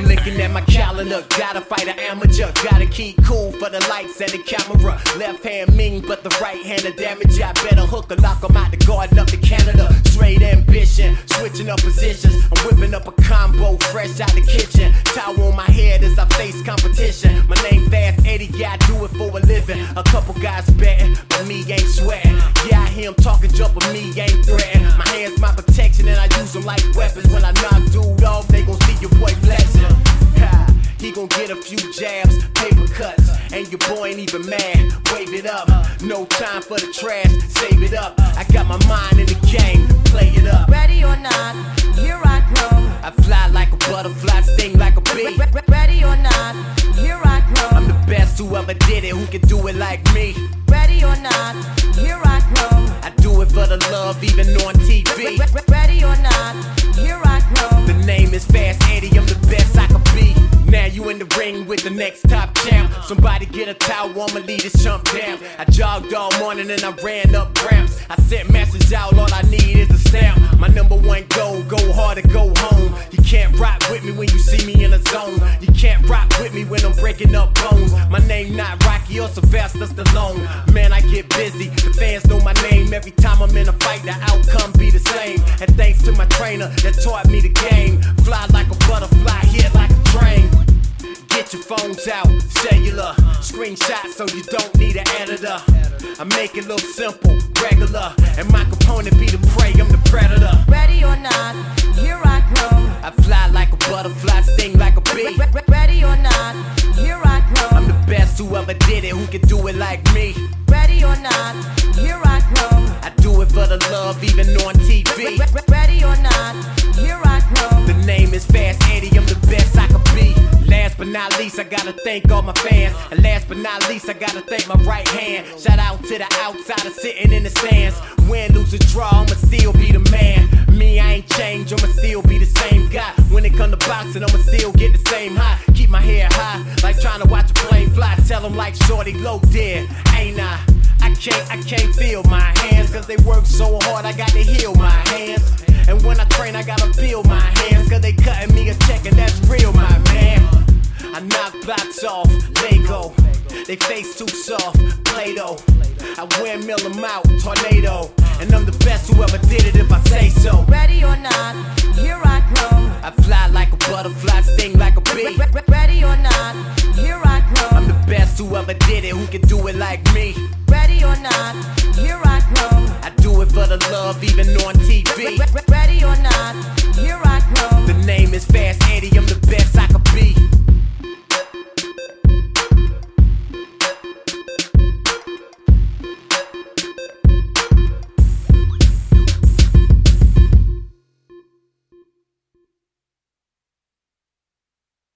in my calendar. Gotta fight an amateur. Gotta keep cool for the lights and the camera. Left hand mean, but the right hand a damage. I better hook or knock 'em out the garden up to Canada. Straight ambition, switching up positions. I'm whipping up a combo fresh out the kitchen. Towel on my head as I face competition. My name Fast Eddie, yeah, I do it for a living. A couple guys betting, but me ain't sweating. Yeah, I hear 'em talking jump, but me ain't threatening. My hands my protection, and I use them like weapons. He gon' get a few jabs, paper cuts, and your boy ain't even mad. Wave it up, no time for the trash, save it up. I got my mind in the game, play it up. Ready or not, here I come. I fly like a butterfly, sting like a bee. Re- re- Ready or not, here I come. I'm the best who ever did it, who can do it like me. Ready or not, here I come. I do it for the love, even on TV. Ready or not, Somebody get a towel, I'ma lead this chump down. I jogged all morning and I ran up ramps. I sent message out, all I need is a stamp. My number one goal, go hard or go home. You can't rock with me when you see me in a zone. You can't rock with me when I'm breaking up bones. My name not Rocky or Sylvester Stallone. Man, I get busy. The fans know my name. Every time I'm in a fight, the outcome be the same. And thanks to my trainer that taught me the game. Fly like a butterfly, hit like a train. Get your phones out. Screenshot so you don't need an editor. I make it look simple, regular. And my component be the prey, I'm the predator. Ready or not, here I come. I fly like a butterfly, sting like a bee. Re- re- Ready or not, here I come. I'm the best who ever did it, who can do it like me. Ready or not, here I come. I do it for the love, even on TV. re- Ready or not, here I come. The name is Fast not least, I gotta thank all my fans. And last but not least, I gotta thank my right hand. Shout out to the outsider sitting in the stands. Win, lose, or draw, I'ma still be the man. Me, I ain't changed, I'ma still be the same guy. When it come to boxing, I'ma still get the same high. Keep my head high, like trying to watch a plane fly. Tell them like Shorty low dead, ain't I? I can't, I can't feel my hands, cause they work so hard, I got to heal my hands. And when I train, I gotta build knock blocks off, Lego. They face too soft, Play Doh. I windmill them out, tornado. And I'm the best who ever did it if I say so. Ready or not, here I come. I fly like a butterfly, sting like a bee. re- Ready or not, here I come. I'm the best who ever did it, who can do it like me. Ready or not, here I come. I do it for the love, even on TV. re- Ready or not,